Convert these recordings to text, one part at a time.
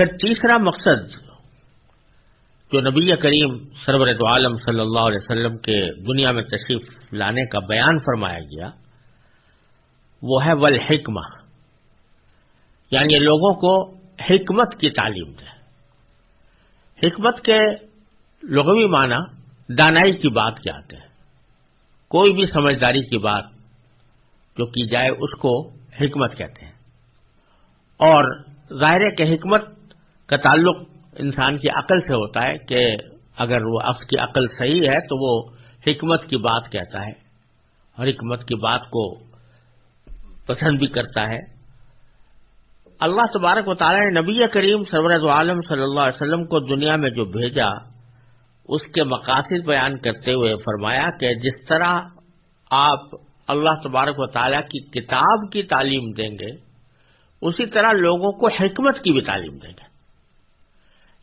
پھر تیسرا مقصد جو نبی کریم سرورت عالم صلی اللہ علیہ وسلم کے دنیا میں تشریف لانے کا بیان فرمایا گیا، وہ ہے ول یعنی لوگوں کو حکمت کی تعلیم دے۔ حکمت کے لغوی معنی دانائی کی بات کیا آتے ہیں۔ کوئی بھی سمجھداری کی بات جو کی جائے اس کو حکمت کہتے ہیں۔ اور ظاہر ہے کہ حکمت کا تعلق انسان کی عقل سے ہوتا ہے کہ اگر وہ اس کی عقل صحیح ہے تو وہ حکمت کی بات کہتا ہے اور حکمت کی بات کو پسند بھی کرتا ہے۔ اللہ تبارک و تعالیٰ نے نبی کریم سرورت عالم صلی اللہ علیہ وسلم کو دنیا میں جو بھیجا، اس کے مقاصد بیان کرتے ہوئے فرمایا کہ جس طرح آپ اللہ تبارک و تعالیٰ کی کتاب کی تعلیم دیں گے، اسی طرح لوگوں کو حکمت کی بھی تعلیم دیں گے۔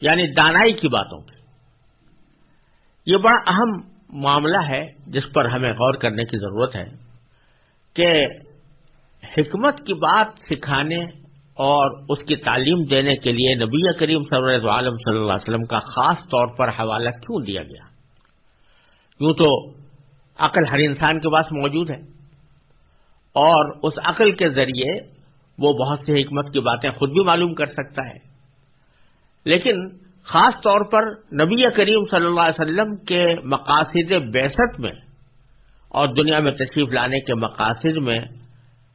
یعنی دانائی کی باتوں کی یہ بڑا اہم معاملہ ہے جس پر ہمیں غور کرنے کی ضرورت ہے کہ حکمت کی بات سکھانے اور اس کی تعلیم دینے کے لیے نبی کریم صلی عالم صلی اللہ علیہ وسلم کا خاص طور پر حوالہ کیوں دیا گیا؟ یوں تو عقل ہر انسان کے پاس موجود ہے اور اس عقل کے ذریعے وہ بہت سی حکمت کی باتیں خود بھی معلوم کر سکتا ہے۔ لیکن خاص طور پر نبی کریم صلی اللہ علیہ وسلم کے مقاصد بیست میں اور دنیا میں تشریف لانے کے مقاصد میں،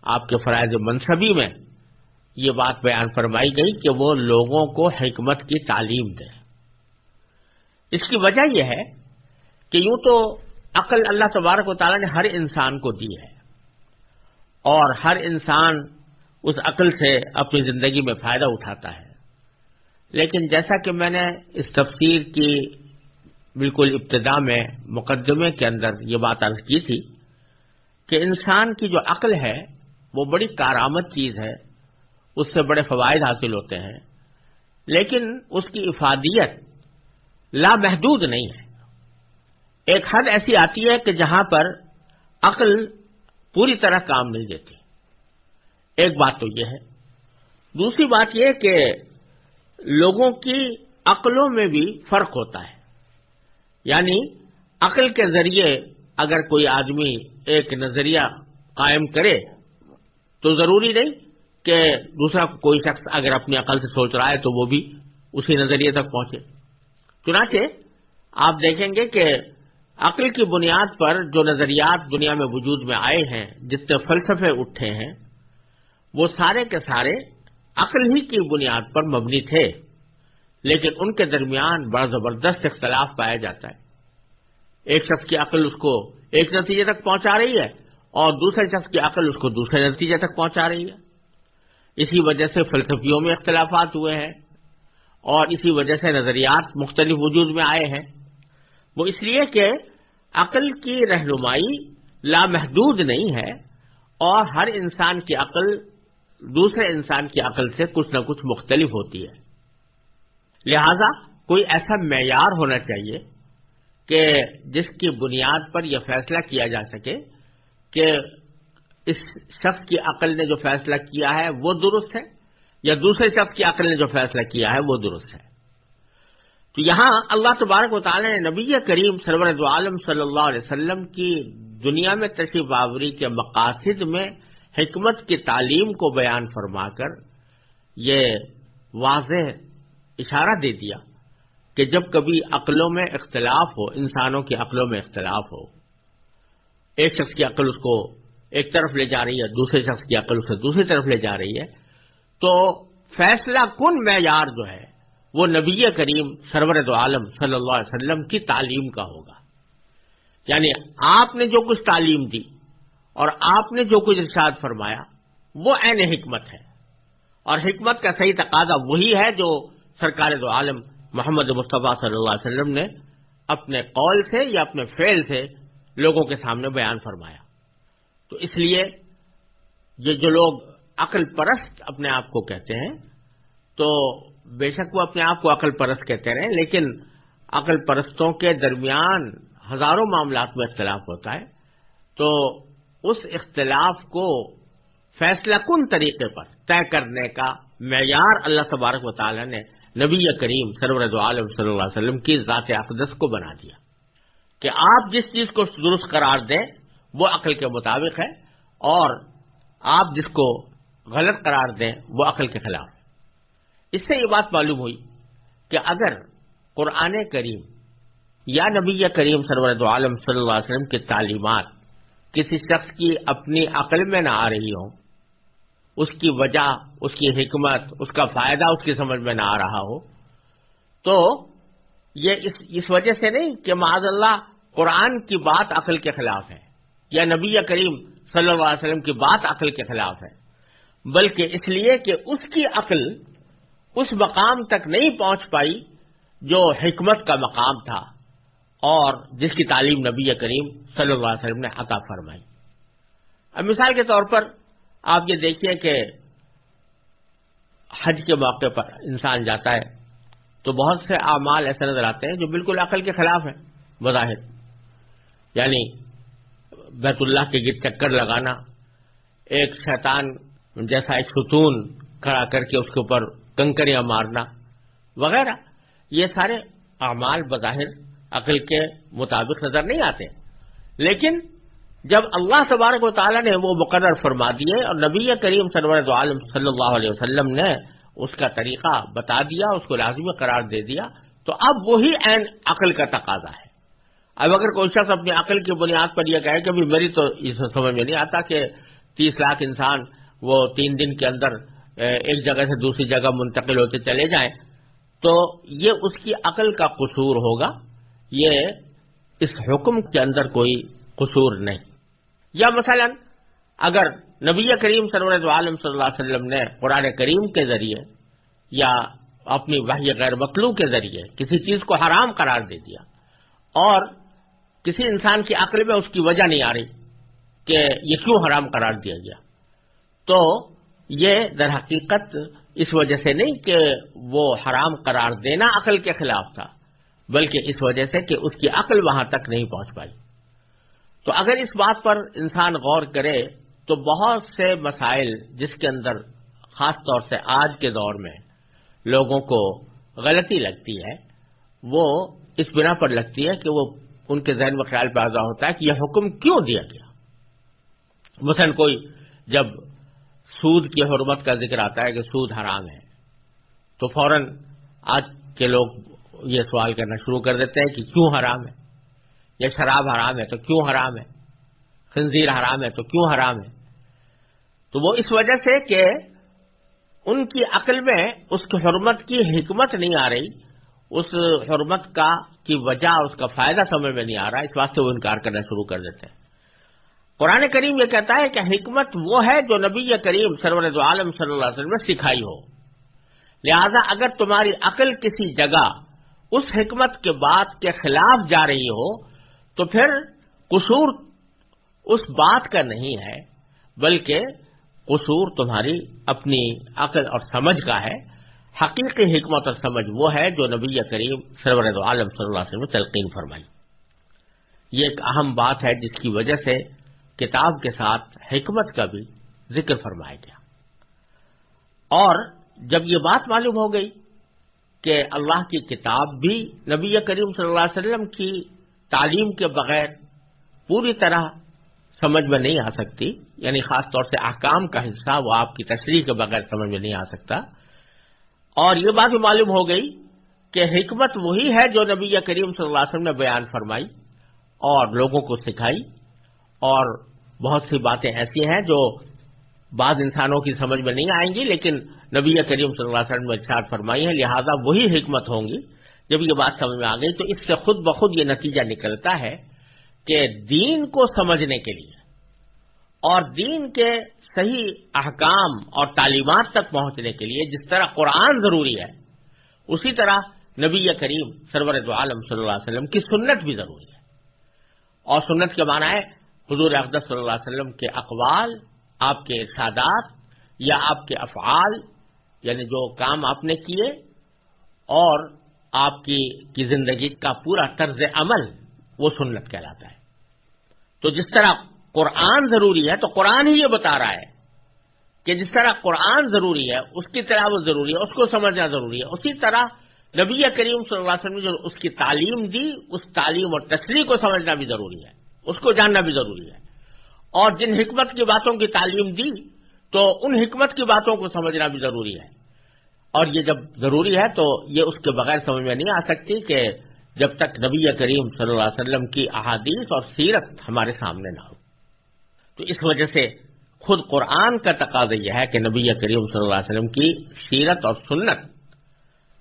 آپ کے فرائض منصبی میں یہ بات بیان فرمائی گئی کہ وہ لوگوں کو حکمت کی تعلیم دے۔ اس کی وجہ یہ ہے کہ یوں تو عقل اللہ تبارک و تعالیٰ نے ہر انسان کو دی ہے اور ہر انسان اس عقل سے اپنی زندگی میں فائدہ اٹھاتا ہے۔ لیکن جیسا کہ میں نے اس تفسیر کی بالکل ابتدا میں مقدمے کے اندر یہ بات عرض کی تھی کہ انسان کی جو عقل ہے، وہ بڑی کارآمد چیز ہے، اس سے بڑے فوائد حاصل ہوتے ہیں، لیکن اس کی افادیت لامحدود نہیں ہے۔ ایک حد ایسی آتی ہے کہ جہاں پر عقل پوری طرح کام نہیں دیتی۔ ایک بات تو یہ ہے۔ دوسری بات یہ کہ لوگوں کی عقلوں میں بھی فرق ہوتا ہے۔ یعنی عقل کے ذریعے اگر کوئی آدمی ایک نظریہ قائم کرے تو ضروری نہیں کہ دوسرا کوئی شخص اگر اپنی عقل سے سوچ رہا ہے تو وہ بھی اسی نظریے تک پہنچے۔ چنانچہ آپ دیکھیں گے کہ عقل کی بنیاد پر جو نظریات دنیا میں وجود میں آئے ہیں جتنے فلسفے اٹھے ہیں، وہ سارے کے سارے عقل ہی کی بنیاد پر مبنی تھے، لیکن ان کے درمیان بڑا زبردست اختلاف پایا جاتا ہے۔ ایک شخص کی عقل اس کو ایک نتیجے تک پہنچا رہی ہے اور دوسرے شخص کی عقل اس کو دوسرے نتیجے تک پہنچا رہی ہے۔ اسی وجہ سے فلسفیوں میں اختلافات ہوئے ہیں اور اسی وجہ سے نظریات مختلف وجود میں آئے ہیں۔ وہ اس لیے کہ عقل کی رہنمائی لامحدود نہیں ہے اور ہر انسان کی عقل دوسرے انسان کی عقل سے کچھ نہ کچھ مختلف ہوتی ہے۔ لہذا کوئی ایسا معیار ہونا چاہیے کہ جس کی بنیاد پر یہ فیصلہ کیا جا سکے کہ اس شخص کی عقل نے جو فیصلہ کیا ہے وہ درست ہے یا دوسرے شخص کی عقل نے جو فیصلہ کیا ہے وہ درست ہے۔ تو یہاں اللہ تبارک و تعالی نے نبی کریم سرور عالم صلی اللہ علیہ وسلم کی دنیا میں تشریف آوری کے مقاصد میں حکمت کی تعلیم کو بیان فرما کر یہ واضح اشارہ دے دیا کہ جب کبھی عقلوں میں اختلاف ہو، انسانوں کی عقلوں میں اختلاف ہو، ایک شخص کی عقل اس کو ایک طرف لے جا رہی ہے، دوسرے شخص کی عقل اسے دوسری طرف لے جا رہی ہے، تو فیصلہ کن معیار جو ہے، وہ نبی کریم سرور عالم صلی اللہ علیہ وسلم کی تعلیم کا ہوگا۔ یعنی آپ نے جو کچھ تعلیم دی اور آپ نے جو کچھ ارشاد فرمایا، وہ عین حکمت ہے۔ اور حکمت کا صحیح تقاضا وہی ہے جو سرکار دو عالم محمد مصطفیٰ صلی اللہ علیہ وسلم نے اپنے قول سے یا اپنے فعل سے لوگوں کے سامنے بیان فرمایا۔ تو اس لیے یہ جو لوگ عقل پرست اپنے آپ کو کہتے ہیں، تو بے شک وہ اپنے آپ کو عقل پرست کہتے رہے لیکن عقل پرستوں کے درمیان ہزاروں معاملات میں اختلاف ہوتا ہے۔ تو اس اختلاف کو فیصلہ کن طریقے پر طے کرنے کا معیار اللہ تبارک و تعالی نے نبی کریم سرورد عالم صلی اللہ علیہ وسلم کی ذات اقدس کو بنا دیا کہ آپ جس چیز کو درست قرار دیں وہ عقل کے مطابق ہے اور آپ جس کو غلط قرار دیں وہ عقل کے خلاف ہے۔ اس سے یہ بات معلوم ہوئی کہ اگر قرآن کریم یا نبی کریم سرورد عالم صلی اللہ علیہ وسلم کی تعلیمات کسی شخص کی اپنی عقل میں نہ آ رہی ہوں، اس کی وجہ، اس کی حکمت، اس کا فائدہ اس کی سمجھ میں نہ آ رہا ہو، تو یہ اس اس وجہ سے نہیں کہ معذ اللہ قرآن کی بات عقل کے خلاف ہے، یا نبی کریم صلی اللہ علیہ وسلم کی بات عقل کے خلاف ہے، بلکہ اس لیے کہ اس کی عقل اس مقام تک نہیں پہنچ پائی جو حکمت کا مقام تھا۔ اور جس کی تعلیم نبی کریم صلی اللہ علیہ وسلم نے عطا فرمائی۔ اب مثال کے طور پر آپ یہ دیکھیے کہ حج کے موقع پر انسان جاتا ہے تو بہت سے اعمال ایسے نظر آتے ہیں جو بالکل عقل کے خلاف ہیں بظاہر یعنی بیت اللہ کے گرد چکر لگانا، ایک شیطان جیسا ایک ستون کھڑا کر کے اس کے اوپر کنکریاں مارنا، وغیرہ، یہ سارے اعمال بظاہر عقل کے مطابق نظر نہیں آتے۔ لیکن جب اللہ تبارک و تعالیٰ نے وہ مقرر فرما دیے اور نبی کریم سرور عالم صلی اللہ علیہ وسلم نے اس کا طریقہ بتا دیا، اس کو لازمی قرار دے دیا، تو اب وہی عین عقل کا تقاضا ہے۔ اب اگر کوئی شخص اپنی عقل کی بنیاد پر یہ کہے کہ میری تو اس سمجھ میں نہیں آتا کہ تیس لاکھ انسان وہ تین دن کے اندر ایک جگہ سے دوسری جگہ منتقل ہوتے چلے جائیں، تو یہ اس کی عقل کا قصور ہوگا۔ یہ اس حکم کے اندر کوئی قصور نہیں۔ یا مثلا اگر نبی کریم سرور عالم صلی اللہ علیہ وسلم نے قرآن کریم کے ذریعے یا اپنی وحی غیر مطلوع کے ذریعے کسی چیز کو حرام قرار دے دیا اور کسی انسان کی عقل میں اس کی وجہ نہیں آ رہی کہ یہ کیوں حرام قرار دیا گیا، تو یہ در حقیقت اس وجہ سے نہیں کہ وہ حرام قرار دینا عقل کے خلاف تھا۔ بلکہ اس وجہ سے کہ اس کی عقل وہاں تک نہیں پہنچ پائی۔ تو اگر اس بات پر انسان غور کرے، تو بہت سے مسائل جس کے اندر خاص طور سے آج کے دور میں لوگوں کو غلطی لگتی ہے، وہ اس بنا پر لگتی ہے کہ وہ ان کے ذہن میں خیال پیدا ہوتا ہے کہ یہ حکم کیوں دیا گیا؟ مثلا کوئی جب سود کی حرمت کا ذکر آتا ہے کہ سود حرام ہے، تو فوراً آج کے لوگ یہ سوال کرنا شروع کر دیتے ہیں کہ کیوں حرام ہے؟ یا شراب حرام ہے تو کیوں حرام ہے؟ خنزیر حرام ہے تو کیوں حرام ہے؟ تو وہ اس وجہ سے کہ ان کی عقل میں اس کی حرمت کی حکمت نہیں آ رہی، اس حرمت کا کی وجہ اس کا فائدہ سمجھ میں نہیں آ رہا، اس واسطے وہ انکار کرنا شروع کر دیتے ہیں۔ قرآن کریم یہ کہتا ہے کہ حکمت وہ ہے جو نبی کریم سرور عالم صلی اللہ علیہ وسلم نے سکھائی ہو۔ لہذا اگر تمہاری عقل کسی جگہ اس حکمت کے بات کے خلاف جا رہی ہو، تو پھر قصور اس بات کا نہیں ہے، بلکہ قصور تمہاری اپنی عقل اور سمجھ کا ہے۔ حقیقی حکمت اور سمجھ وہ ہے جو نبی کریم سرور عالم صلی اللہ علیہ وسلم تلقین فرمائی۔ یہ ایک اہم بات ہے جس کی وجہ سے کتاب کے ساتھ حکمت کا بھی ذکر فرمایا گیا۔ اور جب یہ بات معلوم ہو گئی کہ اللہ کی کتاب بھی نبی کریم صلی اللہ علیہ وسلم کی تعلیم کے بغیر پوری طرح سمجھ میں نہیں آ سکتی یعنی خاص طور سے احکام کا حصہ وہ آپ کی تشریح کے بغیر سمجھ میں نہیں آ سکتا۔ اور یہ بات بھی معلوم ہو گئی کہ حکمت وہی ہے جو نبی کریم صلی اللہ علیہ وسلم نے بیان فرمائی اور لوگوں کو سکھائی۔ اور بہت سی باتیں ایسی ہیں جو بعض انسانوں کی سمجھ میں نہیں آئیں گی، لیکن نبی کریم صلی اللہ علیہ وسلم نے ارشاد فرمائی ہے، لہذا وہی حکمت ہوں گی۔ جب یہ بات سمجھ میں آ گئی تو اس سے خود بخود یہ نتیجہ نکلتا ہے کہ دین کو سمجھنے کے لیے اور دین کے صحیح احکام اور تعلیمات تک پہنچنے کے لیے جس طرح قرآن ضروری ہے، اسی طرح نبی کریم سرور عالم صلی اللہ علیہ وسلم کی سنت بھی ضروری ہے۔ اور سنت کے معنی ہے حضور اقدس صلی اللہ علیہ وسلم کے اقوال آپ کے ارشادات یا آپ کے افعال یعنی جو کام آپ نے کیے، اور آپ کی کی زندگی کا پورا طرز عمل وہ سنت کہلاتا ہے۔ تو جس طرح قرآن ضروری ہے، تو قرآن ہی یہ بتا رہا ہے کہ جس طرح قرآن ضروری ہے، اس کی تلاوت ضروری ہے، اس کو سمجھنا ضروری ہے۔ اسی طرح نبی کریم صلی اللہ علیہ وسلم نے جو اس کی تعلیم دی، اس تعلیم اور تشریح کو سمجھنا بھی ضروری ہے، اس کو جاننا بھی ضروری ہے۔ اور جن حکمت کی باتوں کی تعلیم دی، تو ان حکمت کی باتوں کو سمجھنا بھی ضروری ہے۔ اور یہ جب ضروری ہے، تو یہ اس کے بغیر سمجھ میں نہیں آ سکتی کہ جب تک نبی کریم صلی اللہ علیہ وسلم کی احادیث اور سیرت ہمارے سامنے نہ ہو۔ تو اس وجہ سے خود قرآن کا تقاضا یہ ہے کہ نبی کریم صلی اللہ علیہ وسلم کی سیرت اور سنت،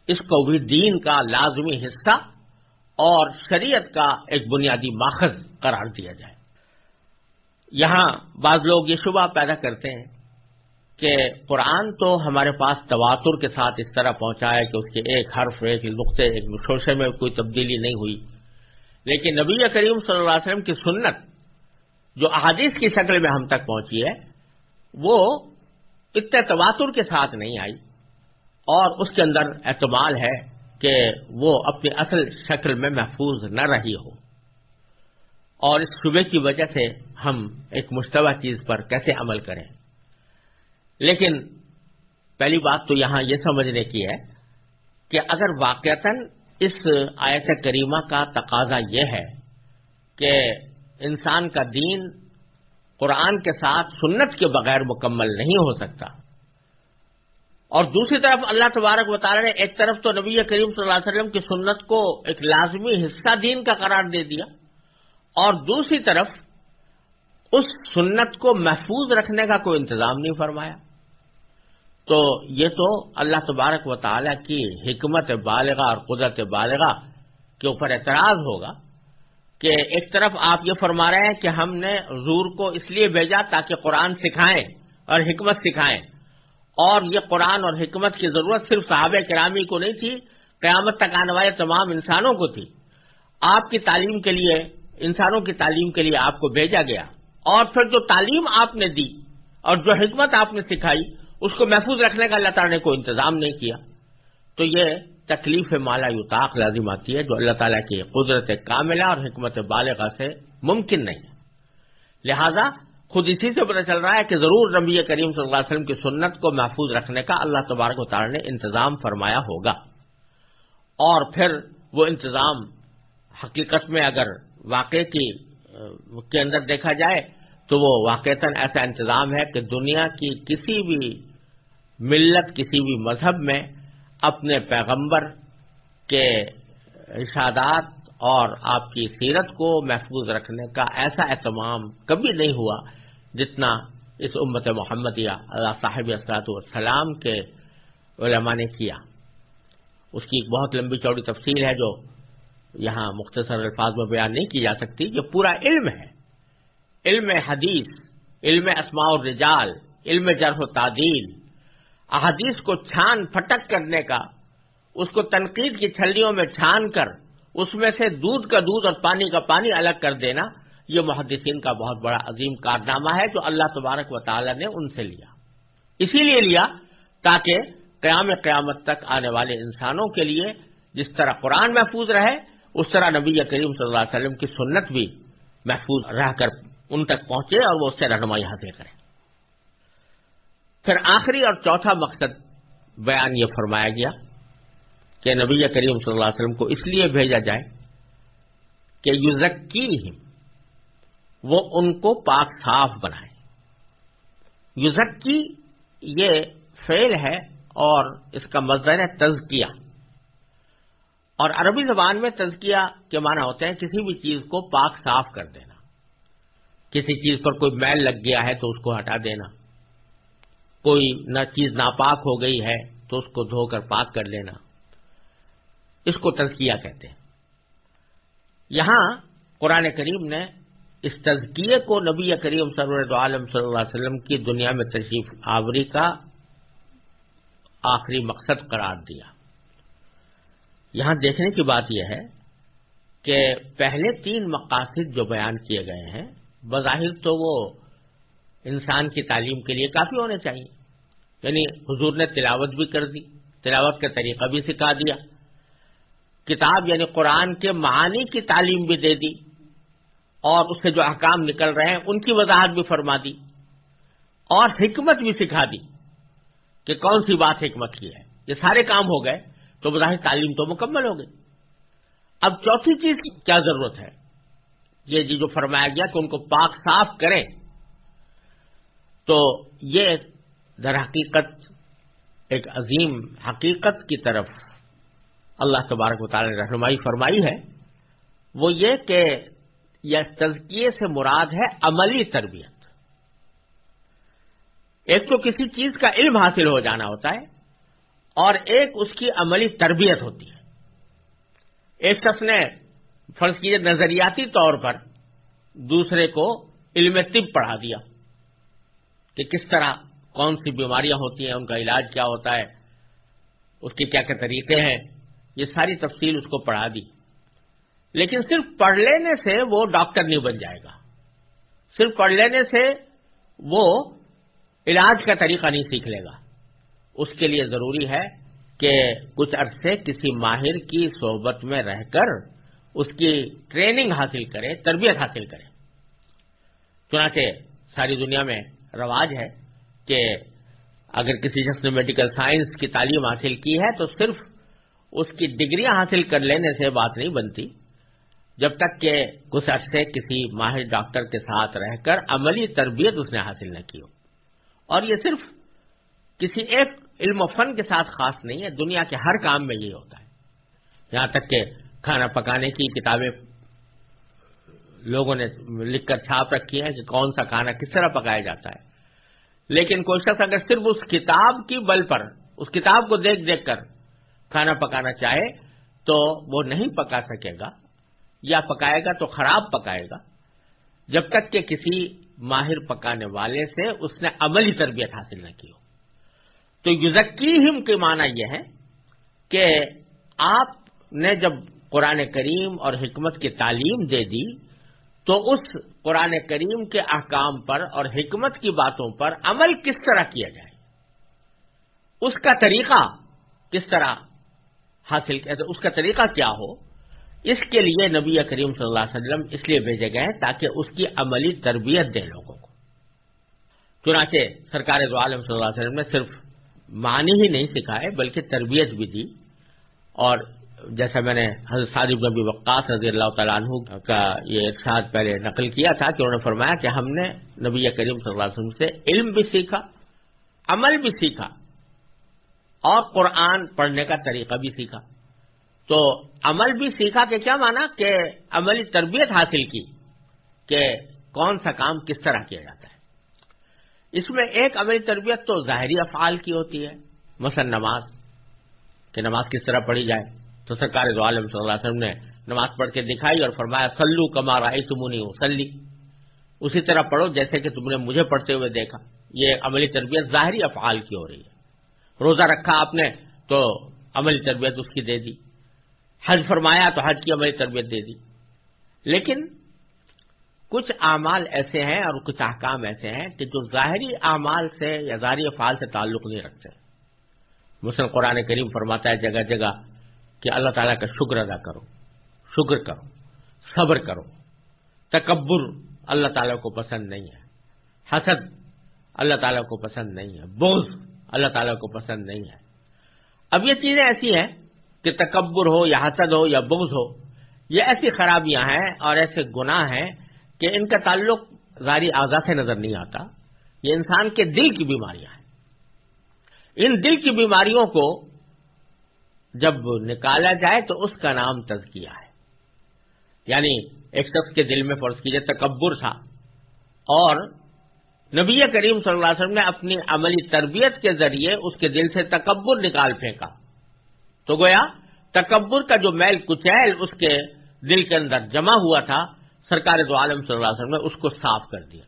اس کو بھی دین کا لازمی حصہ اور شریعت کا ایک بنیادی ماخذ قرار دیا جائے۔ یہاں بعض لوگ یہ شبہ پیدا کرتے ہیں کہ قرآن تو ہمارے پاس تواتر کے ساتھ اس طرح پہنچا ہے کہ اس کے ایک حرف، ایک نقطے، ایک مشورے میں کوئی تبدیلی نہیں ہوئی۔ لیکن نبی کریم صلی اللہ علیہ وسلم کی سنت جو احادیث کی شکل میں ہم تک پہنچی ہے، وہ اتنے تواتر کے ساتھ نہیں آئی۔ اور اس کے اندر اعتماد ہے کہ وہ اپنی اصل شکل میں محفوظ نہ رہی ہو۔ اور اس صبح کی وجہ سے ہم ایک مشتبہ چیز پر کیسے عمل کریں۔ لیکن پہلی بات تو یہاں یہ سمجھنے کی ہے کہ اگر واقعتاً اس آیت کریمہ کا تقاضا یہ ہے کہ انسان کا دین قرآن کے ساتھ سنت کے بغیر مکمل نہیں ہو سکتا، اور دوسری طرف اللہ تبارک تعالی نے ایک طرف تو نبی کریم صلی اللہ علیہ وسلم کی سنت کو ایک لازمی حصہ دین کا قرار دے دیا، اور دوسری طرف اس سنت کو محفوظ رکھنے کا کوئی انتظام نہیں فرمایا۔ تو یہ تو اللہ تبارک و تعالی کی حکمت بالغہ اور قدرت بالغہ کے اوپر اعتراض ہوگا کہ ایک طرف آپ یہ فرما رہے ہیں کہ ہم نے حضور کو اس لیے بھیجا تاکہ قرآن سکھائیں اور حکمت سکھائیں۔ اور یہ قرآن اور حکمت کی ضرورت صرف صحابہ کرامی کو نہیں تھی، قیامت تک آنے والے تمام انسانوں کو تھی۔ آپ کی تعلیم کے لیے، انسانوں کی تعلیم کے لیے آپ کو بھیجا گیا۔ اور پھر جو تعلیم آپ نے دی اور جو حکمت آپ نے سکھائی، اس کو محفوظ رکھنے کا اللہ تعالیٰ نے کوئی انتظام نہیں کیا۔ تو یہ تکلیف مالا یوتاق لازم آتی ہے جو اللہ تعالیٰ کی قدرت کاملہ اور حکمت بالغ سے ممکن نہیں ہے۔ لہذا خود اسی سے پتہ چل رہا ہے کہ ضرور نبی کریم صلی اللہ علیہ وسلم کی سنت کو محفوظ رکھنے کا اللہ تبارک و تعالیٰ نے انتظام فرمایا ہوگا۔ اور پھر وہ انتظام حقیقت میں اگر واقع کی کے اندر دیکھا جائے تو وہ واقعتاً ایسا انتظام ہے کہ دنیا کی کسی بھی ملت، کسی بھی مذہب میں اپنے پیغمبر کے ارشادات اور آپ کی سیرت کو محفوظ رکھنے کا ایسا اہتمام کبھی نہیں ہوا جتنا اس امت محمدیہ، اللہ صاحب اسرات والسلام کے علماء نے کیا۔ اس کی ایک بہت لمبی چوڑی تفصیل ہے جو یہاں مختصر الفاظ میں بیان نہیں کی جا سکتی، یہ پورا علم ہے۔ علم حدیث، علم اسماع الرجال، علم جرح و تعدیل۔ احادیث کو چھان پھٹک کرنے کا، اس کو تنقید کی چھلیوں میں چھان کر، اس میں سے دودھ کا دودھ اور پانی کا پانی الگ کر دینا، یہ محدثین کا بہت بڑا عظیم کارنامہ ہے جو اللہ تبارک و تعالی نے ان سے لیا۔ اسی لیے لیا تاکہ قیام قیامت تک آنے والے انسانوں کے لیے جس طرح قرآن محفوظ رہے اس طرح نبی کریم صلی اللہ علیہ وسلم کی سنت بھی محفوظ رہ کر ان تک پہنچے اور وہ اس سے رہنمائی حاصل کریں۔ پھر آخری اور چوتھا مقصد بیان یہ فرمایا گیا کہ نبی کریم صلی اللہ علیہ وسلم کو اس لیے بھیجا جائے کہ یوزکی وہ ان کو پاک صاف بنائے یوزکی یہ فعل ہے اور اس کا مزدور ہے تزکیہ۔ اور عربی زبان میں تزکیہ کے معنی ہوتے ہیں کسی بھی چیز کو پاک صاف کر دینا۔ کسی چیز پر کوئی میل لگ گیا ہے تو اس کو ہٹا دینا۔ کوئی نہ چیز ناپاک ہو گئی ہے تو اس کو دھو کر پاک کر لینا۔ اس کو تزکیہ کہتے ہیں۔ یہاں قرآن کریم نے اس تزکیے کو نبی کریم سرور عالم صلی اللہ علیہ وسلم کی دنیا میں تشریف آوری کا آخری مقصد قرار دیا۔ یہاں دیکھنے کی بات یہ ہے کہ پہلے تین مقاصد جو بیان کیے گئے ہیں، بظاہر تو وہ انسان کی تعلیم کے لیے کافی ہونے چاہیے۔ یعنی حضور نے تلاوت بھی کر دی، تلاوت کا طریقہ بھی سکھا دیا۔ کتاب یعنی قرآن کے معانی کی تعلیم بھی دے دی۔ اور اس سے جو احکام نکل رہے ہیں، ان کی وضاحت بھی فرما دی۔ اور حکمت بھی سکھا دی کہ کون سی بات حکمت کی ہے۔ یہ سارے کام ہو گئے۔ تو بظاہر تعلیم تو مکمل ہو گئی۔ اب چوتھی چیز کی کیا ضرورت ہے؟ یہ جی جو فرمایا گیا کہ ان کو پاک صاف کریں، تو یہ در حقیقت ایک عظیم حقیقت کی طرف اللہ تبارک و تعالی نے رہنمائی فرمائی ہے۔ وہ یہ کہ یہ تزکیے سے مراد ہے عملی تربیت۔ ایک تو کسی چیز کا علم حاصل ہو جانا ہوتا ہے اور ایک اس کی عملی تربیت ہوتی ہے۔ ایک شخص نے فرض کیجیے نظریاتی طور پر دوسرے کو علم طب پڑھا دیا کہ کس طرح کون سی بیماریاں ہوتی ہیں، ان کا علاج کیا ہوتا ہے، اس کے کیا کیا طریقے ہیں۔ یہ ساری تفصیل اس کو پڑھا دی۔ لیکن صرف پڑھ لینے سے وہ ڈاکٹر نہیں بن جائے گا۔ صرف پڑھ لینے سے وہ علاج کا طریقہ نہیں سیکھ لے گا۔ اس کے لیے ضروری ہے کہ کچھ عرصے کسی ماہر کی صحبت میں رہ کر اس کی ٹریننگ حاصل کرے، تربیت حاصل کرے۔ چنانچہ ساری دنیا میں رواج ہے کہ اگر کسی شخص نے میڈیکل سائنس کی تعلیم حاصل کی ہے تو صرف اس کی ڈگریاں حاصل کر لینے سے بات نہیں بنتی۔ جب تک کہ کچھ عرصے کسی ماہر ڈاکٹر کے ساتھ رہ کر عملی تربیت اس نے حاصل نہ کی ہو۔ اور یہ صرف کسی ایک علم و فن کے ساتھ خاص نہیں ہے، دنیا کے ہر کام میں یہ ہوتا ہے۔ یہاں تک کہ کھانا پکانے کی کتابیں لوگوں نے لکھ کر چھاپ رکھی ہے کہ کون سا کھانا کس طرح پکایا جاتا ہے۔ لیکن کوئی شخص اگر صرف اس کتاب کی بل پر، اس کتاب کو دیکھ دیکھ کر کھانا پکانا چاہے تو وہ نہیں پکا سکے گا، یا پکائے گا تو خراب پکائے گا۔ جب تک کہ کسی ماہر پکانے والے سے اس نے عملی تربیت حاصل نہ کی ہو۔ تو یوزکی ہم کے معنی یہ ہے کہ آپ نے جب قرآن کریم اور حکمت کی تعلیم دے دی، تو اس قرآن کریم کے احکام پر اور حکمت کی باتوں پر عمل کس طرح کیا جائے؟ اس کا طریقہ کس طرح حاصل اس کا طریقہ کیا ہو؟ اس کے لیے نبی کریم صلی اللہ علیہ وسلم اس لیے بھیجے گئے تاکہ اس کی عملی تربیت دے لوگوں کو۔ چنانچہ سرکار دو عالم صلی اللہ علیہ وسلم نے صرف معنی ہی نہیں سکھائے بلکہ تربیت بھی دی۔ اور جیسا میں نے حضرت صادب نبی وقاص رضی اللہ تعالیٰ عنہ کا یہ ایک ساتھ پہلے نقل کیا تھا کہ انہوں نے فرمایا کہ ہم نے نبی کریم صلی اللہ علیہ وسلم سے علم بھی سیکھا، عمل بھی سیکھا، اور قرآن پڑھنے کا طریقہ بھی سیکھا۔ تو عمل بھی سیکھا کہ کیا مانا کہ عملی تربیت حاصل کی کہ کون سا کام کس طرح کیا جاتا ہے۔ اس میں ایک عملی تربیت تو ظاہری افعال کی ہوتی ہے، مثلا نماز، کہ نماز کس طرح پڑھی جائے۔ تو سرکار دو عالم صلی اللہ علیہ وسلم نے نماز پڑھ کے دکھائی اور فرمایا سلو کمار آئی تمونی ہو سلی اسی طرح پڑھو جیسے کہ تم نے مجھے پڑھتے ہوئے دیکھا۔ یہ عملی تربیت ظاہری افعال کی ہو رہی ہے۔ روزہ رکھا آپ نے تو عملی تربیت اس کی دے دی۔ حج فرمایا تو حج کی عملی تربیت دے دی۔ لیکن کچھ اعمال ایسے ہیں اور کچھ احکام ایسے ہیں کہ جو ظاہری اعمال سے یا ظاہری افعال سے تعلق نہیں رکھتے۔ مسلم قرآن کریم فرماتا ہے جگہ جگہ کہ اللہ تعالیٰ کا شکر ادا کرو، شکر کرو، صبر کرو۔ تکبر اللہ تعالیٰ کو پسند نہیں ہے۔ حسد اللہ تعالیٰ کو پسند نہیں ہے۔ بوز اللہ تعالیٰ کو پسند نہیں ہے۔ اب یہ چیزیں ایسی ہیں کہ تکبر ہو یا حسد ہو یا بغض ہو، یہ ایسی خرابیاں ہیں اور ایسے گناہ ہیں کہ ان کا تعلق ظاہری اعضا سے نظر نہیں آتا، یہ انسان کے دل کی بیماریاں ہیں۔ ان دل کی بیماریوں کو جب نکالا جائے تو اس کا نام تزکیہ ہے۔ یعنی ایک شخص کے دل میں فرض کیجیے تکبر تھا اور نبی کریم صلی اللہ علیہ وسلم نے اپنی عملی تربیت کے ذریعے اس کے دل سے تکبر نکال پھینکا۔ تو گویا تکبر کا جو میل کچیل اس کے دل کے اندر جمع ہوا تھا سرکار دو عالم صلی اللہ علیہ وسلم نے اس کو صاف کر دیا۔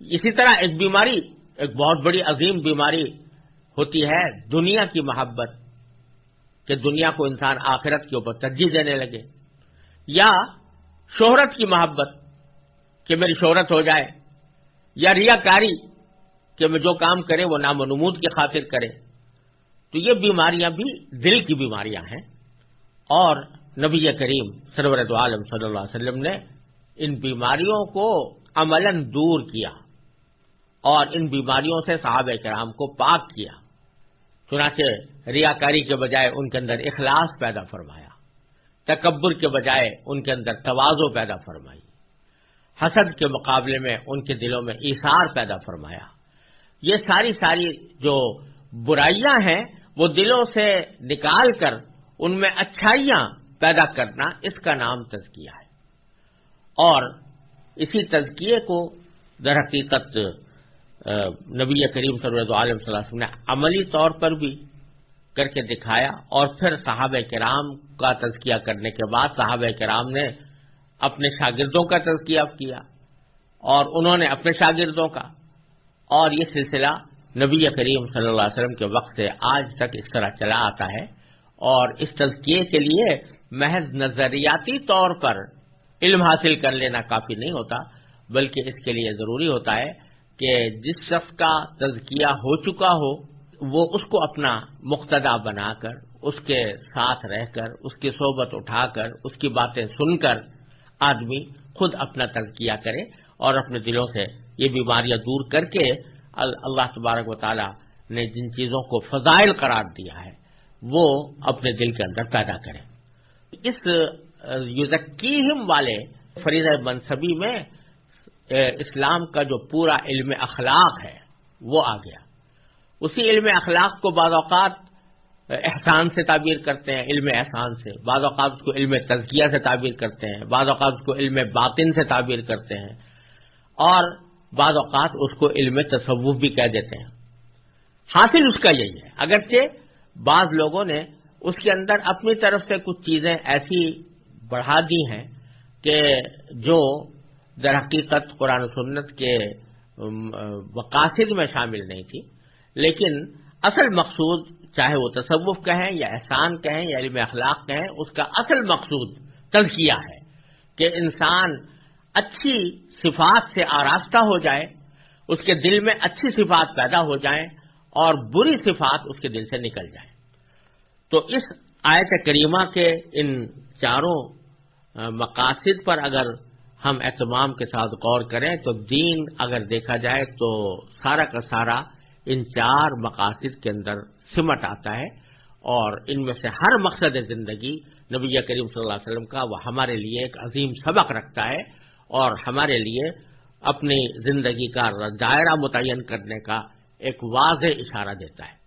اسی طرح ایک بیماری، ایک بہت بڑی عظیم بیماری ہوتی ہے دنیا کی محبت، کہ دنیا کو انسان آخرت کے اوپر ترجیح دینے لگے، یا شہرت کی محبت، کہ میری شہرت ہو جائے، یا ریاکاری، کہ میں جو کام کرے وہ نام و نمود کی خاطر کرے۔ تو یہ بیماریاں بھی دل کی بیماریاں ہیں اور نبی کریم سرورت عالم صلی اللہ علیہ وسلم نے ان بیماریوں کو عملاً دور کیا اور ان بیماریوں سے صحابہ کرام کو پاک کیا، چنانچہ ریاکاری کے بجائے ان کے اندر اخلاص پیدا فرمایا، تکبر کے بجائے ان کے اندر توازو پیدا فرمائی، حسد کے مقابلے میں ان کے دلوں میں ایثار پیدا فرمایا۔ یہ ساری ساری جو برائیاں ہیں، وہ دلوں سے نکال کر ان میں اچھائیاں پیدا کرنا اس کا نام تزکیہ ہے۔ اور اسی تزکیے کو در حقیقت نبی کریم صلی اللہ علیہ وسلم نے عملی طور پر بھی کر کے دکھایا۔ اور پھر صحابہ کرام کا تزکیہ کرنے کے بعد صحابہ کرام نے اپنے شاگردوں کا تزکیہ کیا اور انہوں نے اپنے شاگردوں کا۔ اور یہ سلسلہ نبی کریم صلی اللہ علیہ وسلم کے وقت سے آج تک اس طرح چلا آتا ہے۔ اور اس تزکیے کے لیے محض نظریاتی طور پر علم حاصل کر لینا کافی نہیں ہوتا، بلکہ اس کے لیے ضروری ہوتا ہے کہ جس شخص کا تزکیہ ہو چکا ہو، وہ اس کو اپنا مقتدا بنا کر، اس کے ساتھ رہ کر، اس کی صحبت اٹھا کر، اس کی باتیں سن کر آدمی خود اپنا تزکیہ کرے اور اپنے دلوں سے یہ بیماریاں دور کر کے اللہ تبارک و تعالی نے جن چیزوں کو فضائل قرار دیا ہے، وہ اپنے دل کے اندر پیدا کرے۔ اس یوزکیم والے فرید منصبی میں اسلام کا جو پورا علم اخلاق ہے، وہ آ گیا۔ اسی علم اخلاق کو بعض اوقات احسان سے تعبیر کرتے ہیں، علم احسان سے۔ بعض اوقات کو علم تزکیہ سے تعبیر کرتے ہیں، بعض اوقات کو علم باطن سے تعبیر کرتے ہیں۔ اور بعض اوقات اس کو علم تصوف بھی کہہ دیتے ہیں۔ حاصل اس کا یہی ہے۔ اگرچہ بعض لوگوں نے اس کے اندر اپنی طرف سے کچھ چیزیں ایسی بڑھا دی ہیں کہ جو در حقیقت قرآن و سنت کے مقاصد میں شامل نہیں تھی۔ لیکن اصل مقصود چاہے وہ تصوف کہیں یا احسان کہیں یا علم اخلاق کہیں، اس کا اصل مقصود تلخیہ ہے کہ انسان اچھی صفات سے آراستہ ہو جائے، اس کے دل میں اچھی صفات پیدا ہو جائیں اور بری صفات اس کے دل سے نکل جائیں۔ تو اس آیت کریمہ کے ان چاروں مقاصد پر اگر ہم اہتمام کے ساتھ غور کریں تو دین اگر دیکھا جائے تو سارا کا سارا ان چار مقاصد کے اندر سمٹ آتا ہے اور ان میں سے ہر مقصد زندگی نبی کریم صلی اللہ علیہ وسلم کا وہ ہمارے لیے ایک عظیم سبق رکھتا ہے اور ہمارے لیے اپنی زندگی کا دائرہ متعین کرنے کا ایک واضح اشارہ دیتا ہے۔